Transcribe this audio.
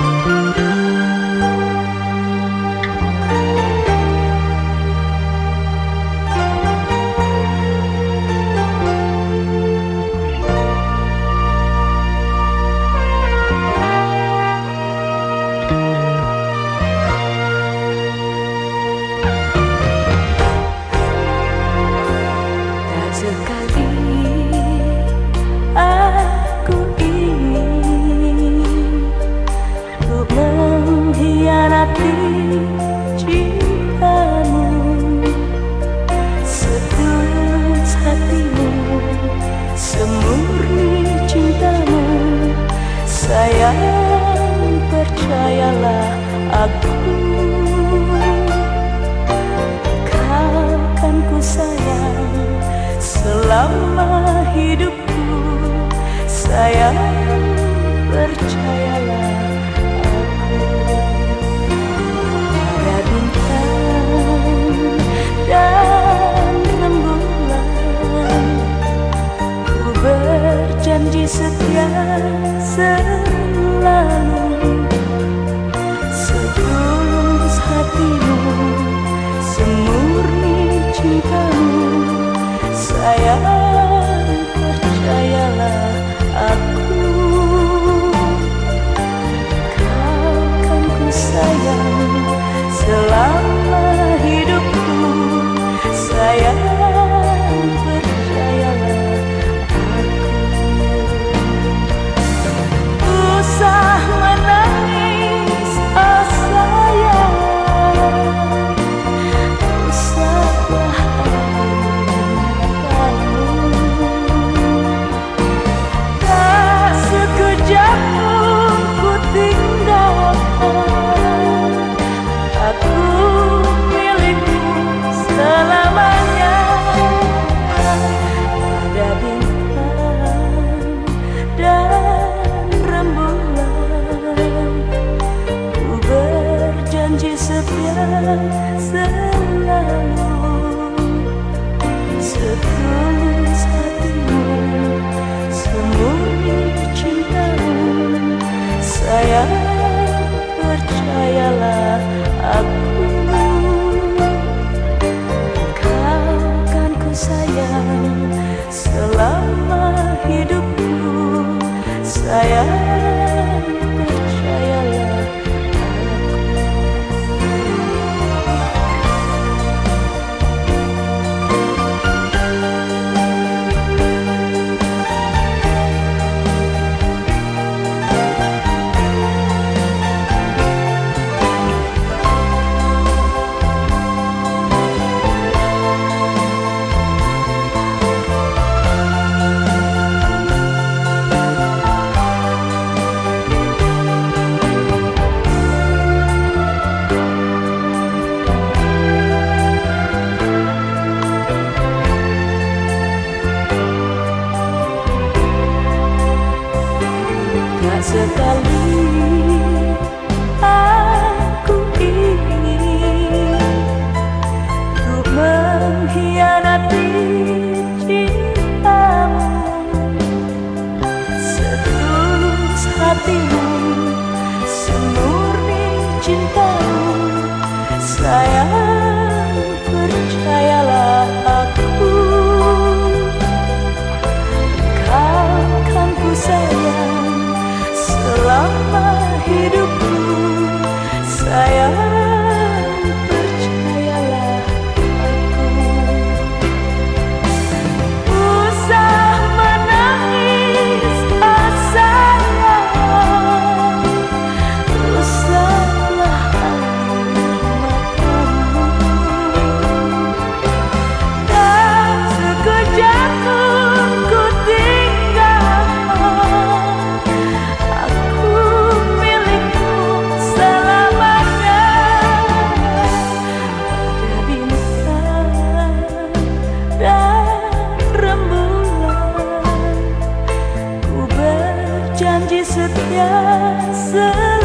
Música janji setia selalu. Setulus hatimu Semurni cintamu. Sayang the time sekali 这片色。